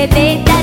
けていた